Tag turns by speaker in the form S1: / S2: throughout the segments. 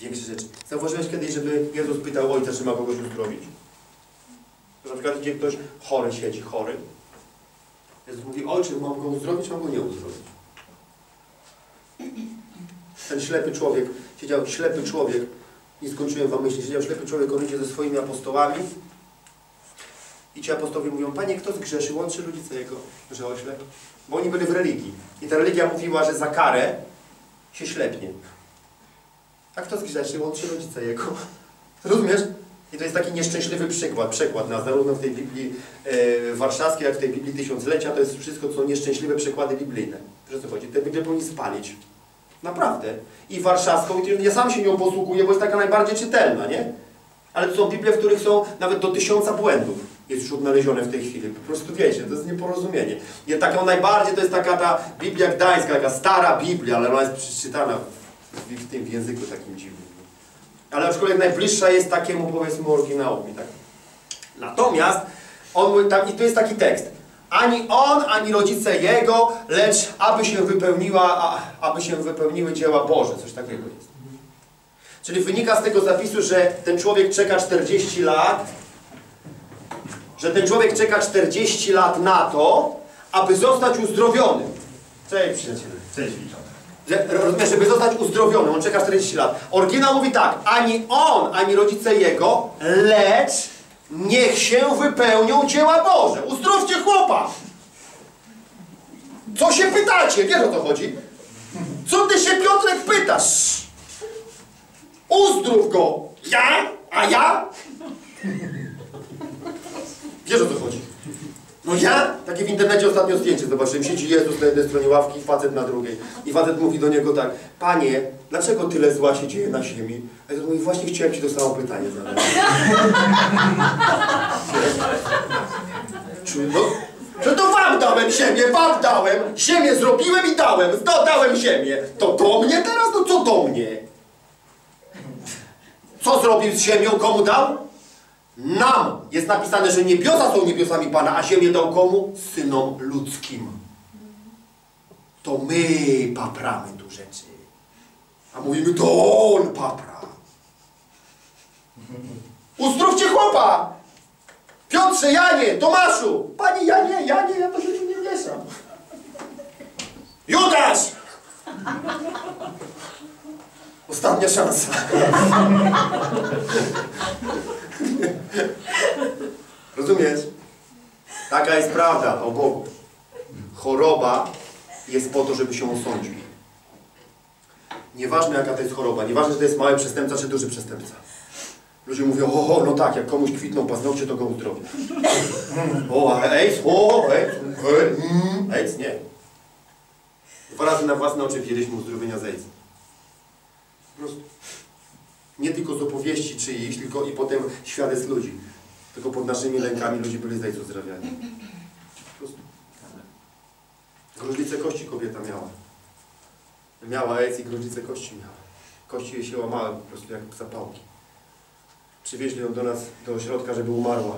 S1: większe rzeczy. Zauważyłeś kiedyś, żeby Jezus pytał Ojca, czy ma kogoś uzdrowić? Na przykład idzie ktoś chory siedzi, chory. Jezus mówi, Ojcze, mam go uzdrowić, mam go nie uzdrowić. Ten ślepy człowiek, siedział ślepy człowiek, nie skończyłem wam myśli, siedział ślepy człowiek, on idzie ze swoimi apostołami i ci apostołowie mówią, Panie, kto zgrzeszył, on czy rodzice jego, że oślep? Bo oni byli w religii. I ta religia mówiła, że za karę się ślepnie. A kto zgrzeszył, on czy rodzice jego? Rozumiesz? I to jest taki nieszczęśliwy przykład, przykład na zarówno w tej Biblii e, warszawskiej, jak w tej Biblii Tysiąclecia, to jest wszystko, co nieszczęśliwe przykłady biblijne. Wiesz co chodzi? Te Biblię powinni spalić. Naprawdę. I warszawską, i ja sam się nią posługuję, bo jest taka najbardziej czytelna, nie? Ale to są Biblie, w których są nawet do tysiąca błędów. Jest już odnalezione w tej chwili. Po prostu wiecie, to jest nieporozumienie. I taką najbardziej to jest taka ta Biblia Gdańska, taka stara Biblia, ale ona jest przeczytana w, w tym języku takim dziwnym. Ale aczkolwiek najbliższa jest takiemu powiedzmy oryginałowi. Tak? Natomiast on tam, i tu jest taki tekst. Ani on, ani rodzice jego, lecz aby się wypełniła, a, aby się wypełniły dzieła Boże. Coś takiego jest. Czyli wynika z tego zapisu, że ten człowiek czeka 40 lat, że ten człowiek czeka 40 lat na to, aby zostać uzdrowiony. Cześć przyjaciele.
S2: Cześć, witam.
S1: Że, rozumiesz, żeby zostać uzdrowiony, on czeka 40 lat. Oryginał mówi tak, ani on, ani rodzice jego, lecz niech się wypełnią dzieła Boże. Uzdrówcie chłopa! Co się pytacie? Wiesz o co chodzi? Co ty się Piotrek pytasz? Uzdrów go! Ja? A ja? Wiesz o co chodzi? No ja? Takie w internecie ostatnio zdjęcie zobaczyłem. Siedzi Jezus na jednej stronie ławki, facet na drugiej. I facet mówi do niego tak, Panie, dlaczego tyle zła się dzieje na ziemi? A Jezus mówi, właśnie chciałem Ci to samo pytanie zadać. Czy- no, że to Wam dałem ziemię, Wam dałem, ziemię zrobiłem i dałem, no, dałem ziemię. To do mnie teraz? No co do mnie? Co zrobił z ziemią, komu dał? Nam jest napisane, że niebiosa są niebiosami Pana, a ziemię dał komu? Synom ludzkim. To my papramy tu rzeczy. A mówimy, to on papra. Uzdrówcie chłopa! Piotrze, Janie, Tomaszu! Panie Janie, Janie, ja to się nie mieszam. Judasz! Ostatnia szansa. Rozumiesz? Taka jest prawda o Bogu. Choroba jest po to, żeby się osądził. Nieważne jaka to jest choroba, nieważne, czy to jest mały przestępca, czy duży przestępca. Ludzie mówią, o, no tak, jak komuś kwitną paznokcie, to go uzdrowię. O, AIDS, o, AIDS, mm, AIDS, nie. Dwa razy na własne oczy widzieliśmy uzdrowienia z AIDS. Po prostu. Nie tylko z opowieści czyichś, tylko i potem świadectw ludzi. Tylko pod naszymi lękami ludzie byli z AIDS uzdrawiani. Po prostu. Gruźlicę kości kobieta miała. Miała AIDS i gruźlicę kości miała. Kości jej się łamały po prostu jak zapałki. Przywieźli ją do nas, do ośrodka, żeby umarła.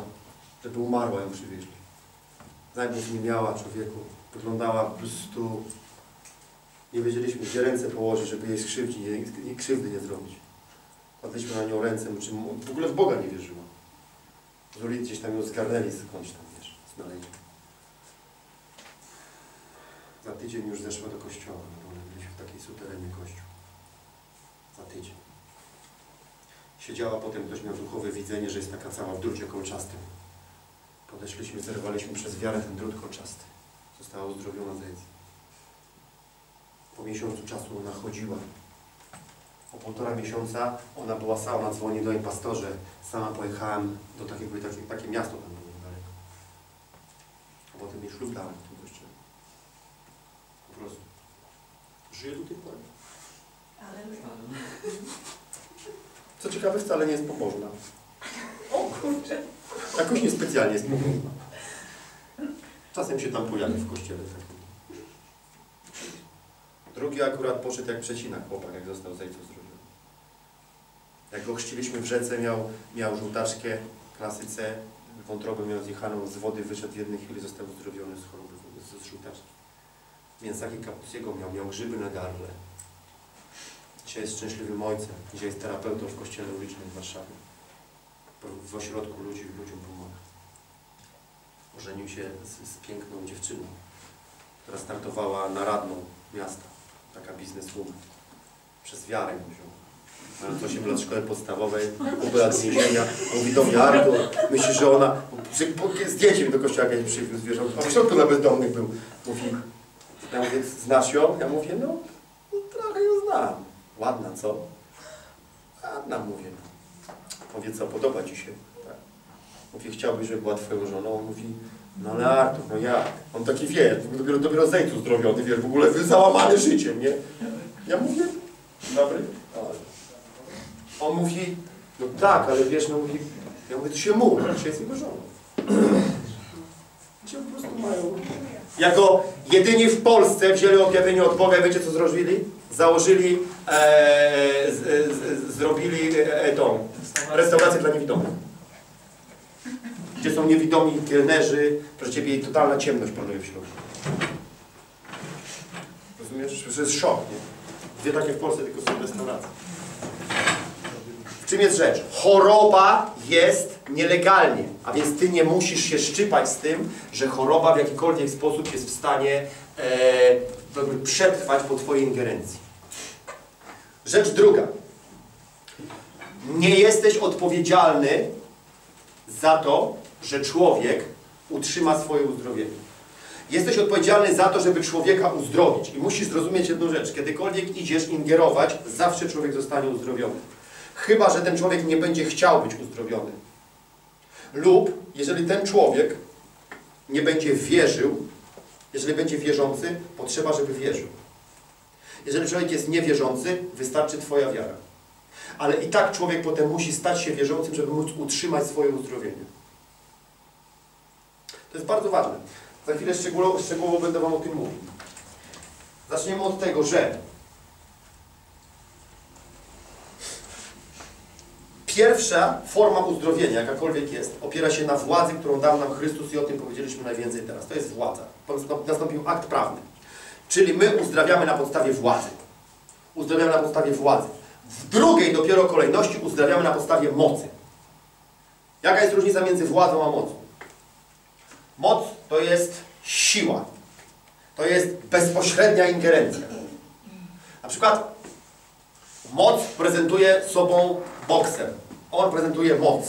S1: Żeby umarła ją przywieźli. Zajmów nie miała człowieku. Wyglądała po prostu... Nie wiedzieliśmy, gdzie ręce położyć, żeby jej skrzywdzić, jej, krzywdy nie zrobić. Kładliśmy na nią ręce, czy w ogóle w Boga nie wierzyła. Żuli gdzieś tam ją zgarnęli skądś tam, wiesz, znaleźli. Za tydzień już zeszła do kościoła, no bo byliśmy w takiej suterenie kościół. Za tydzień. Siedziała potem, ktoś miał duchowe widzenie, że jest taka cała w drucie kolczastym. Podeszliśmy, zerwaliśmy przez wiarę ten drut kolczasty. Została uzdrowiona z AIDS. Po miesiącu czasu ona chodziła. Po półtora miesiąca ona była sama, dzwoni do niej pastorze. Sama pojechałem do takiego, takie, takie miasto tam było niedaleko. A potem jej ślub dałem w tym kościele. Po prostu. Żyje do tej pory. Co ciekawe, wcale nie jest pobożna.
S3: O kurczę.
S1: Jakoś niespecjalnie jest pobożna. Czasem się tam pojawi w kościele. Drugi akurat poszedł jak przecina chłopak, jak został z zdrowiony. Jak go chrzciliśmy w rzece, miał, miał żółtaczkę, klasy C, wątrobę miał zjechaną z wody, wyszedł w jednej chwili, został uzdrowiony z choroby, z, żółtaczki. Mięsaki kapusiego miał, miał grzyby na gardle. Dzisiaj jest szczęśliwym ojcem. Dzisiaj jest terapeutą w kościele ulicznym w Warszawie. W ośrodku ludzi, ludziom pomaga. Ożenił się z, z piękną dziewczyną, która startowała na radną miasta. Taka bizneswoman. Przez wiarę ją wziął. Mając 8 lat szkoły podstawowej, pół lat więzienia, mówi do mnie, Artur, myślisz, że ona, zdjęcie mi do kościoła kiedyś przywiózł, wiesz, on w środku na bezdomnych był. Mówi, ja mówię, znasz ją? Ja mówię, no, no trochę ją znam. Ładna, co? Ładna, mówię. Powiedz, co podoba Ci się? Tak. Mówię, chciałbyś, żeby była Twoją żoną? On mówi, no ale Artur, no jak? On taki, wie, dopiero, dopiero zejdź uzdrowiony, wiesz, w ogóle załamany życiem, nie? Ja mówię, dobry, ale... On mówi, no tak, ale wiesz, no mówi, ja mówię, to się mówi, czy jest jego żoną. Ci po prostu mają... Jako jedyni w Polsce wzięli objawienie od Boga wiecie co zrobili? Założyli, e, z, z, zrobili e, tą restaurację dla niewidomych. Gdzie są niewidomi kelnerzy, proszę Ciebie totalna ciemność panuje w środku. Rozumiesz? To jest szok, nie? Dwie takie w Polsce tylko są restauracje. Czym jest rzecz? Choroba jest nielegalnie, a więc ty nie musisz się szczypać z tym, że choroba w jakikolwiek sposób jest w stanie e, przetrwać po twojej ingerencji. Rzecz druga. Nie jesteś odpowiedzialny za to, że człowiek utrzyma swoje uzdrowienie. Jesteś odpowiedzialny za to, żeby człowieka uzdrowić. I musisz zrozumieć jedną rzecz. Kiedykolwiek idziesz ingerować, zawsze człowiek zostanie uzdrowiony. Chyba, że ten człowiek nie będzie chciał być uzdrowiony. Lub jeżeli ten człowiek nie będzie wierzył, jeżeli będzie wierzący, potrzeba, żeby wierzył. Jeżeli człowiek jest niewierzący, wystarczy Twoja wiara. Ale i tak człowiek potem musi stać się wierzącym, żeby móc utrzymać swoje uzdrowienie. To jest bardzo ważne. Za chwilę szczegółowo, szczegółowo będę Wam o tym mówił. Zaczniemy od tego, że Pierwsza forma uzdrowienia, jakakolwiek jest, opiera się na władzy, którą dał nam Chrystus i o tym powiedzieliśmy najwięcej teraz. To jest władza. Nastąpił akt prawny. Czyli my uzdrawiamy na podstawie władzy. Uzdrawiamy na podstawie władzy. W drugiej dopiero kolejności uzdrawiamy na podstawie mocy. Jaka jest różnica między władzą a mocą? Moc to jest siła. To jest bezpośrednia ingerencja. Na przykład moc prezentuje sobą bokser. On prezentuje moc.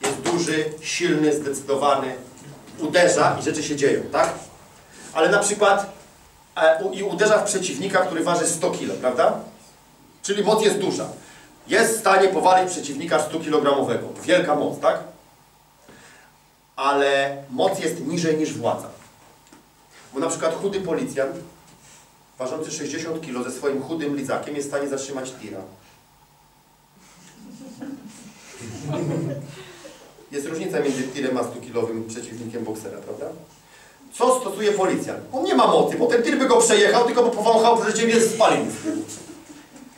S1: Jest duży, silny, zdecydowany. Uderza i rzeczy się dzieją, tak? Ale na przykład e, u, i uderza w przeciwnika, który waży 100 kg, prawda? Czyli moc jest duża. Jest w stanie powalić przeciwnika 100 kg. Wielka moc, tak? Ale moc jest niżej niż władza. Bo na przykład chudy policjant, ważący 60 kg ze swoim chudym lizakiem jest w stanie zatrzymać tira. Jest różnica między tirem a 100-kilowym przeciwnikiem boksera, prawda? Co stosuje policjant? On nie ma mocy, bo ten tir by go przejechał, tylko by powąchał ziemię z spalin.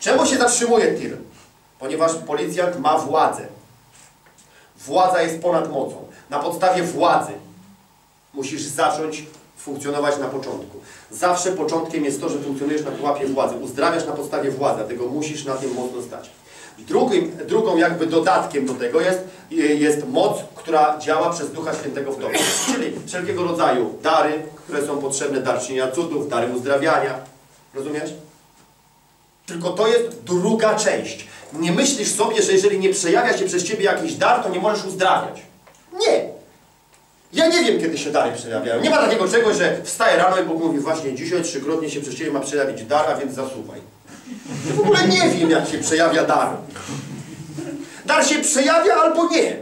S1: Czemu się zatrzymuje tir? Ponieważ policjant ma władzę. Władza jest ponad mocą. Na podstawie władzy musisz zacząć funkcjonować na początku. Zawsze początkiem jest to, że funkcjonujesz na pułapie władzy. Uzdrawiasz na podstawie władzy, dlatego musisz na tym mocno stać. Drugim, drugą jakby dodatkiem do tego jest, jest moc, która działa przez Ducha Świętego w Tobie. Czyli wszelkiego rodzaju dary, które są potrzebne, dar czynienia cudów, dary uzdrawiania. Rozumiesz? Tylko to jest druga część. Nie myślisz sobie, że jeżeli nie przejawia się przez Ciebie jakiś dar, to nie możesz uzdrawiać. Nie. Ja nie wiem, kiedy się dary przejawiają. Nie ma takiego czegoś, że wstaję rano i Bóg mówi właśnie dzisiaj trzykrotnie się przez Ciebie ma przejawić dar, a więc zasuwaj. W ogóle nie wiem, jak się przejawia dar. Dar się przejawia albo nie.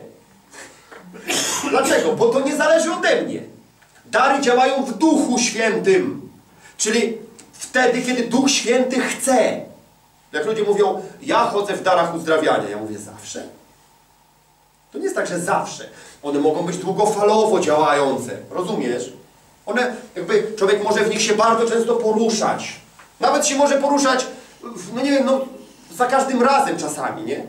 S1: Dlaczego? Bo to nie zależy ode mnie. Dary działają w Duchu Świętym. Czyli wtedy, kiedy Duch Święty chce. Jak ludzie mówią, ja chodzę w darach uzdrawiania. Ja mówię, zawsze? To nie jest tak, że zawsze. One mogą być długofalowo działające. Rozumiesz? One, jakby człowiek może w nich się bardzo często poruszać. Nawet się może poruszać, no nie wiem, no za każdym razem czasami, nie?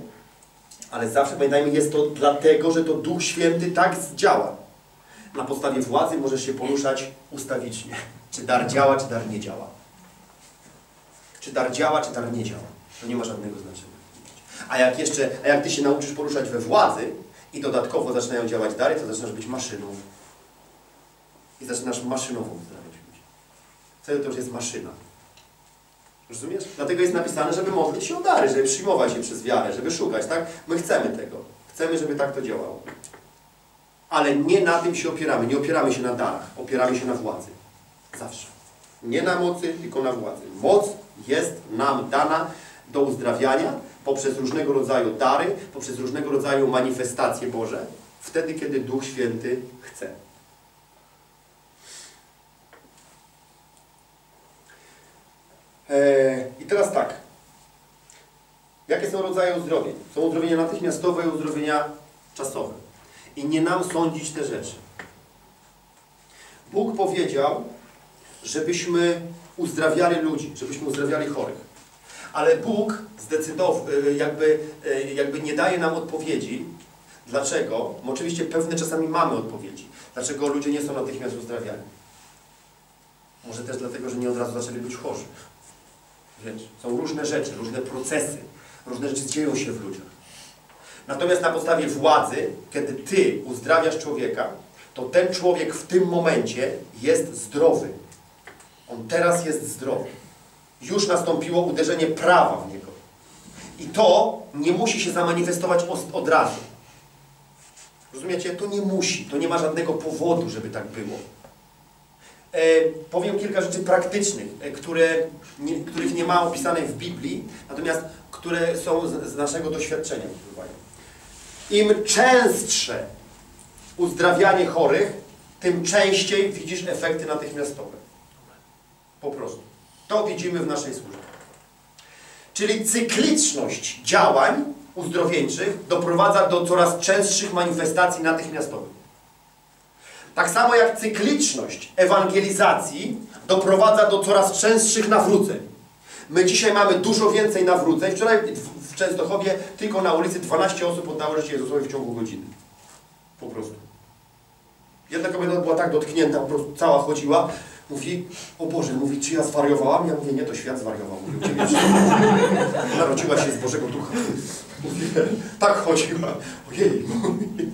S1: Ale zawsze pamiętajmy, jest to dlatego, że to Duch Święty tak działa. Na podstawie władzy możesz się poruszać ustawicznie. Czy dar działa, czy dar nie działa. Czy dar działa, czy dar nie działa. To nie ma żadnego znaczenia. A jak jeszcze, a jak ty się nauczysz poruszać we władzy i dodatkowo zaczynają działać dary, to zaczynasz być maszyną. I zaczynasz maszynowo uzdrawiać ludzi. Wtedy to już jest maszyna. Rozumiesz? Dlatego jest napisane, żeby modlić się o dary, żeby przyjmować je przez wiarę, żeby szukać, tak? My chcemy tego. Chcemy, żeby tak to działało. Ale nie na tym się opieramy. Nie opieramy się na darach. Opieramy się na władzy. Zawsze. Nie na mocy, tylko na władzy. Moc jest nam dana do uzdrawiania poprzez różnego rodzaju dary, poprzez różnego rodzaju manifestacje Boże, wtedy, kiedy Duch Święty chce. I teraz tak. Jakie są rodzaje uzdrowień? Są uzdrowienia natychmiastowe i uzdrowienia czasowe. I nie nam sądzić te rzeczy. Bóg powiedział, żebyśmy uzdrawiali ludzi, żebyśmy uzdrawiali chorych. Ale Bóg zdecydował, jakby, e, jakby nie daje nam odpowiedzi. Dlaczego? Bo oczywiście pewne czasami mamy odpowiedzi. Dlaczego ludzie nie są natychmiast uzdrawiani? Może też dlatego, że nie od razu zaczęli być chorzy. Są różne rzeczy, różne procesy, różne rzeczy dzieją się w ludziach. Natomiast na podstawie władzy, kiedy Ty uzdrawiasz człowieka, to ten człowiek w tym momencie jest zdrowy. On teraz jest zdrowy. Już nastąpiło uderzenie prawa w niego. I to nie musi się zamanifestować od razu. Rozumiecie? To nie musi, to nie ma żadnego powodu, żeby tak było. E, powiem kilka rzeczy praktycznych, e, które, nie, których nie ma opisanych w Biblii, natomiast które są z, z naszego doświadczenia. Im częstsze uzdrawianie chorych, tym częściej widzisz efekty natychmiastowe. Po prostu. To widzimy w naszej służbie. Czyli cykliczność działań uzdrowieńczych doprowadza do coraz częstszych manifestacji natychmiastowych. Tak samo jak cykliczność ewangelizacji doprowadza do coraz częstszych nawróceń. My dzisiaj mamy dużo więcej nawróceń. Wczoraj w Częstochowie tylko na ulicy 12 osób oddało życie Jezusowi w ciągu godziny. Po prostu. Jedna kobieta była tak dotknięta, po prostu cała chodziła. Mówi, o Boże, mówi, czy ja zwariowałam? Ja mówię, nie, to świat zwariował. Mówi. Narodziła się z Bożego Ducha. Mówi, tak chodziła. Ojej. Mówi,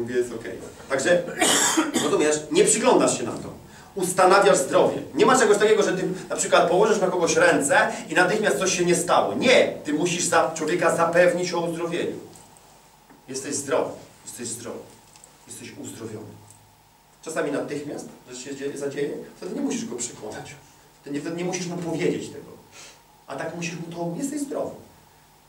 S1: mówię, jest okej. Także, rozumiesz, nie przyglądasz się na to. Ustanawiasz zdrowie. Nie ma czegoś takiego, że ty na przykład położysz na kogoś ręce i natychmiast coś się nie stało. Nie! Ty musisz za, człowieka zapewnić o uzdrowieniu. Jesteś zdrowy. Jesteś zdrowy. Jesteś uzdrowiony. Czasami natychmiast, że się dzieje, zadzieje, wtedy nie musisz go przekonać. Ty nie, wtedy nie musisz mu powiedzieć tego. A tak musisz mu to, jesteś zdrowy.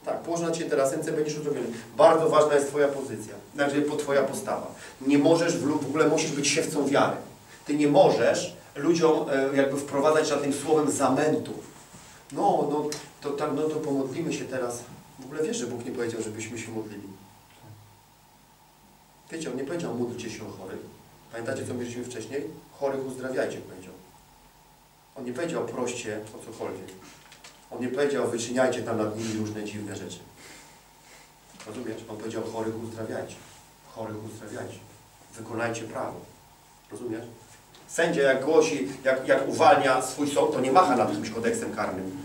S1: Tak, położę na Ciebie teraz ręce, będziesz uzdrowiony. Bardzo ważna jest Twoja pozycja, znaczy Twoja postawa. Nie możesz, w ogóle musisz być siewcą wiary. Ty nie możesz ludziom e, jakby wprowadzać żadnym słowem zamętów. No, no, to tak, no to pomodlimy się teraz. W ogóle wiesz, że Bóg nie powiedział, żebyśmy się modlili. Wiecie, On nie powiedział, módlcie się o chorych. Pamiętacie, co mówiliśmy wcześniej? Chorych uzdrawiajcie, powiedział. On nie powiedział, proście o cokolwiek. On nie powiedział, wyczyniajcie tam nad nimi różne dziwne rzeczy. Rozumiesz? On powiedział, chorych uzdrawiajcie. Chorych uzdrawiajcie. Wykonajcie prawo. Rozumiesz? Sędzia jak głosi, jak, jak uwalnia swój sąd, to nie macha nad jakimś kodeksem karnym.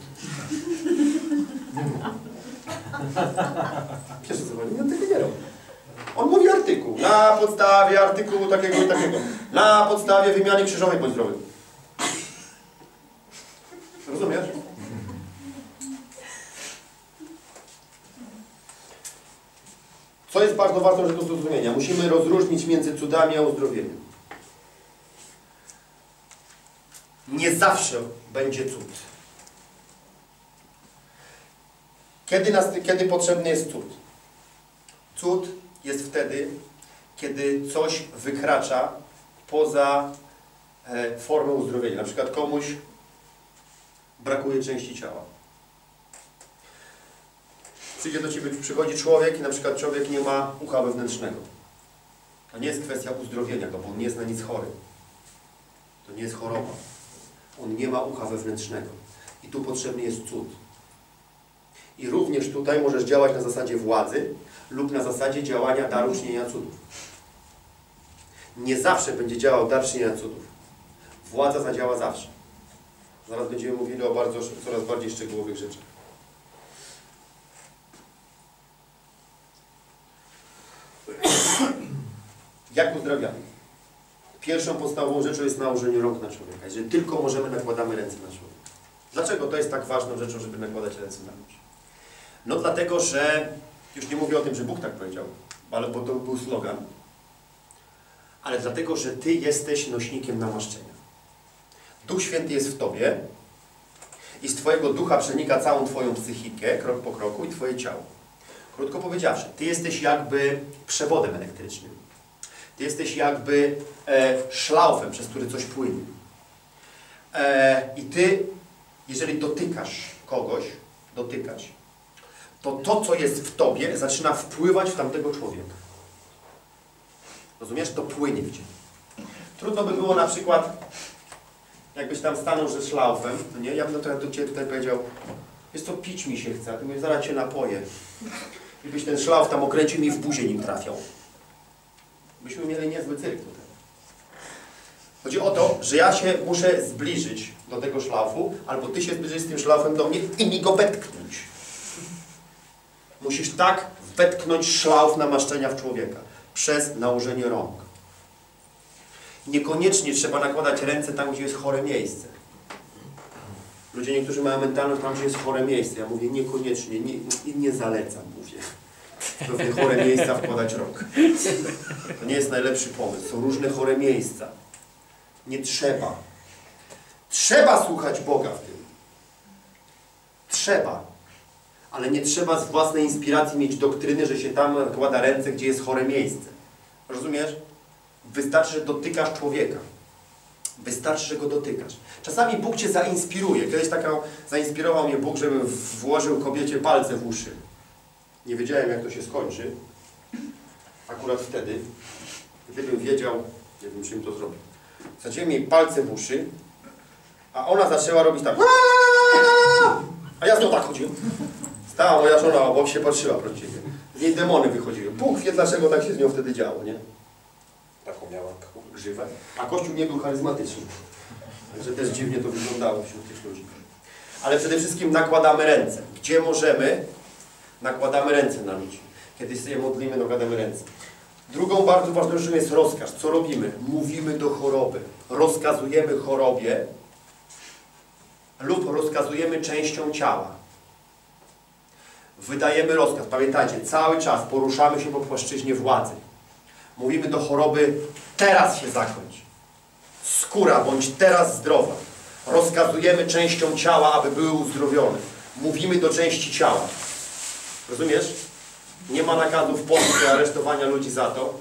S1: Chodzi? On tego nie robi. On mówi artykuł. Na podstawie artykułu takiego i takiego. Na podstawie wymiany krzyżowej bądź. Rozumiesz? Co jest bardzo ważną rzeczą do zrozumienia? Musimy rozróżnić między cudami a uzdrowieniem. Nie zawsze będzie cud. Kiedy, nas, kiedy potrzebny jest cud? Cud jest wtedy, kiedy coś wykracza poza e, formę uzdrowienia. Na przykład komuś brakuje części ciała. Przyjdzie do Ciebie, przychodzi człowiek i na przykład człowiek nie ma ucha wewnętrznego. To nie jest kwestia uzdrowienia go, bo on nie jest na nic chory. To nie jest choroba. On nie ma ucha wewnętrznego. I tu potrzebny jest cud. I również tutaj możesz działać na zasadzie władzy lub na zasadzie działania daru czynienia cudów. Nie zawsze będzie działał dar czynienia cudów. Władza zadziała zawsze. Zaraz będziemy mówili o bardzo, coraz bardziej szczegółowych rzeczach. Jak uzdrawiamy? Pierwszą podstawową rzeczą jest nałożenie rąk na człowieka. Jeżeli tylko możemy, nakładamy ręce na człowieka. Dlaczego to jest tak ważną rzeczą, żeby nakładać ręce na ludzi? No dlatego, że już nie mówię o tym, że Bóg tak powiedział, ale bo to był slogan, ale dlatego, że Ty jesteś nośnikiem namaszczenia. Duch Święty jest w Tobie i z Twojego ducha przenika całą Twoją psychikę, krok po kroku i Twoje ciało. Krótko powiedziawszy, Ty jesteś jakby przewodem elektrycznym. Ty jesteś jakby e, szlaufem, przez który coś płynie. E, I Ty, jeżeli dotykasz kogoś, dotykać, to to, co jest w Tobie, zaczyna wpływać w tamtego człowieka. Rozumiesz? To płynie w Ciebie. Trudno by było na przykład, jakbyś tam stanął ze szlaufem, to nie? Ja bym do, do Ciebie tutaj powiedział, jest to pić mi się chce, a Ty mówisz, zaraz Cię napoję. I byś ten szlauf tam okręcił mi w buzie nim trafiał. Byśmy mieli niezły cyrk tutaj. Chodzi o to, że ja się muszę zbliżyć do tego szlafu, albo Ty się zbliżysz z tym szlafem do mnie i mi go wetknąć. Musisz tak wetknąć szlauf namaszczenia w człowieka przez nałożenie rąk. Niekoniecznie trzeba nakładać ręce tam, gdzie jest chore miejsce. Ludzie niektórzy mają mentalność tam, gdzie jest chore miejsce. Ja mówię niekoniecznie, nie, nie, nie zalecam, mówię. Te chore miejsca wkładać rąk. To nie jest najlepszy pomysł. Są różne chore miejsca. Nie trzeba. Trzeba słuchać Boga w tym. Trzeba. Ale nie trzeba z własnej inspiracji mieć doktryny, że się tam nakłada ręce, gdzie jest chore miejsce. Rozumiesz? Wystarczy, że dotykasz człowieka. Wystarczy, że go dotykasz. Czasami Bóg Cię zainspiruje. Kiedyś taka zainspirował mnie Bóg, żebym włożył kobiecie palce w uszy. Nie wiedziałem, jak to się skończy. Akurat wtedy, gdybym wiedział, nie wiem, czym to zrobił. Wsadziłem jej palce w uszy, a ona zaczęła robić tak. A ja z nią tak chodziłem. Stała moja żona obok się patrzyła ciebie. Z niej demony wychodziły. Bóg wie, dlaczego tak się z nią wtedy działo, nie? Taką miała grzywę. A Kościół nie był charyzmatyczny. Także też dziwnie to wyglądało wśród tych ludzi. Ale przede wszystkim nakładamy ręce. Gdzie możemy, nakładamy ręce na ludzi. Kiedy się modlimy, nakładamy ręce. Drugą bardzo ważną rzeczą jest rozkaz. Co robimy? Mówimy do choroby. Rozkazujemy chorobie lub rozkazujemy częścią ciała. Wydajemy rozkaz. Pamiętajcie, cały czas poruszamy się po płaszczyźnie władzy. Mówimy do choroby, teraz się zakończ. Skóra, bądź teraz zdrowa. Rozkazujemy częścią ciała, aby były uzdrowione. Mówimy do części ciała. Rozumiesz? Nie ma nakazów Polsce aresztowania ludzi za to.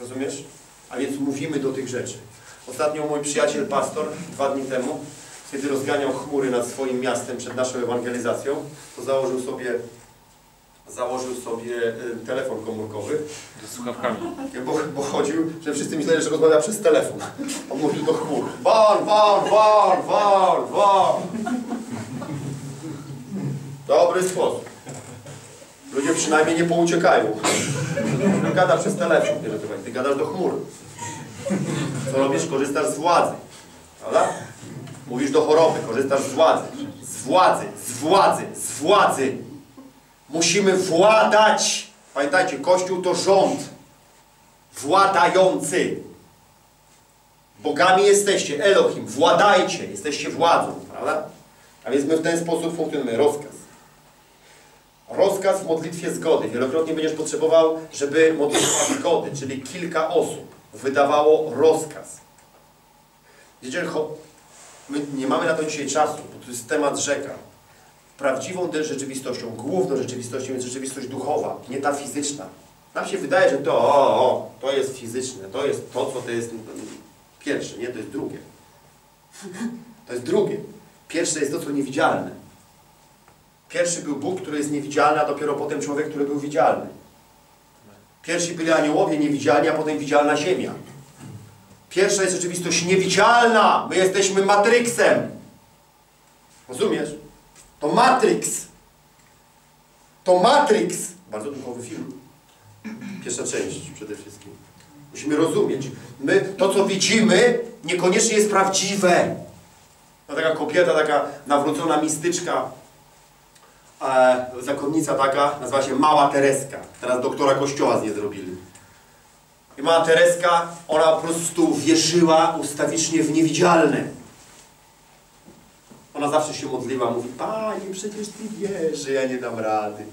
S1: Rozumiesz? A więc mówimy do tych rzeczy. Ostatnio mój przyjaciel pastor, dwa dni temu, kiedy rozganiał chmury nad swoim miastem przed naszą ewangelizacją, to założył sobie, założył sobie y, telefon komórkowy,
S2: Z słuchawkami.
S1: bo, bo chodził, że wszyscy myśleli, że rozmawia przez telefon. On mówił do chmur. Won, won, won, won, won. Dobry sposób. Ludzie przynajmniej nie pouciekają. Gada przez telefon, nie rozumiem. Ty gadasz do chmur. Co robisz? Korzystasz z władzy. Prawda? Mówisz do choroby, korzystasz z władzy. Z władzy, z władzy, z władzy. Musimy władać. Pamiętajcie, Kościół to rząd. Władający. Bogami jesteście, Elohim, władajcie, jesteście władzą, prawda? A więc my w ten sposób funkcjonujemy. Rozkaz. Rozkaz w modlitwie zgody. Wielokrotnie będziesz potrzebował, żeby modlitwa zgody, czyli kilka osób, wydawało rozkaz. Wiecie, my nie mamy na to dzisiaj czasu, bo to jest temat rzeka. Prawdziwą rzeczywistością, główną rzeczywistością jest rzeczywistość duchowa, nie ta fizyczna. Nam się wydaje, że to, o, o, to jest fizyczne, to jest to, co to jest pierwsze, nie, to jest drugie. To jest drugie. Pierwsze jest to, co niewidzialne. Pierwszy był Bóg, który jest niewidzialny, a dopiero potem człowiek, który był widzialny. Pierwsi byli aniołowie niewidzialni, a potem widzialna ziemia. Pierwsza jest rzeczywistość niewidzialna. My jesteśmy Matrixem. Rozumiesz? To Matrix. To Matrix. Bardzo duchowy film. Pierwsza część przede wszystkim. Musimy rozumieć. My to, co widzimy, niekoniecznie jest prawdziwe. No taka kobieta, taka nawrócona mistyczka, e, zakonnica taka, nazywa się Mała Tereska. Teraz doktora kościoła z niej zrobili. I mała Tereska, ona po prostu wierzyła ustawicznie w niewidzialne. Ona zawsze się modliła, mówi, Panie, przecież Ty wiesz, że ja nie dam rady.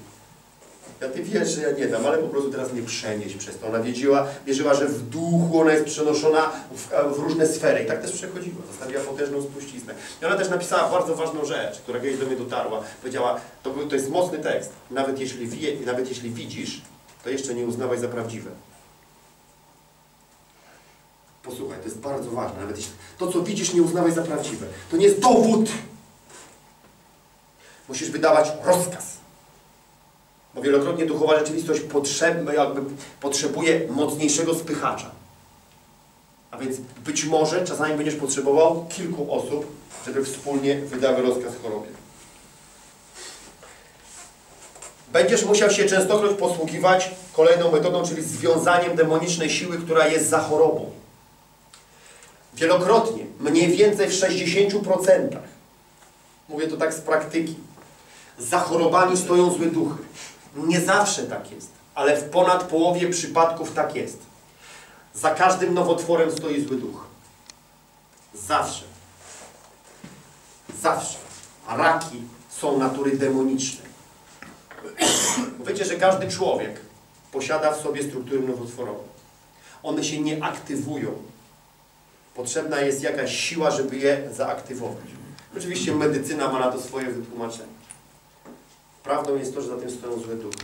S1: Ja Ty wiesz, że ja nie dam, ale po prostu teraz mnie przenieść przez to. Ona wiedziała, wierzyła, że w duchu ona jest przenoszona w, w różne sfery. I tak też przechodziła. Zostawiła potężną spuściznę. I ona też napisała bardzo ważną rzecz, która kiedyś do mnie dotarła. Powiedziała, to, to jest mocny tekst. Nawet jeśli, wie, nawet jeśli widzisz, to jeszcze nie uznawaj za prawdziwe. Posłuchaj, to jest bardzo ważne. Nawet jeśli to, co widzisz, nie uznawaj za prawdziwe. To nie jest dowód. Musisz wydawać rozkaz. Bo wielokrotnie duchowa rzeczywistość potrzeb, jakby potrzebuje mocniejszego spychacza. A więc być może czasami będziesz potrzebował kilku osób, żeby wspólnie wydały rozkaz chorobie. Będziesz musiał się częstokroć posługiwać kolejną metodą, czyli związaniem demonicznej siły, która jest za chorobą. Wielokrotnie, mniej więcej w 60%, mówię to tak z praktyki, za chorobami stoją złe duchy. Nie zawsze tak jest, ale w ponad połowie przypadków tak jest. Za każdym nowotworem stoi zły duch. Zawsze. Zawsze. Raki są natury demonicznej. Wiecie, że każdy człowiek posiada w sobie struktury nowotworowe. One się nie aktywują. Potrzebna jest jakaś siła, żeby je zaaktywować. Oczywiście medycyna ma na to swoje wytłumaczenie. Prawdą jest to, że za tym stoją złe duchy.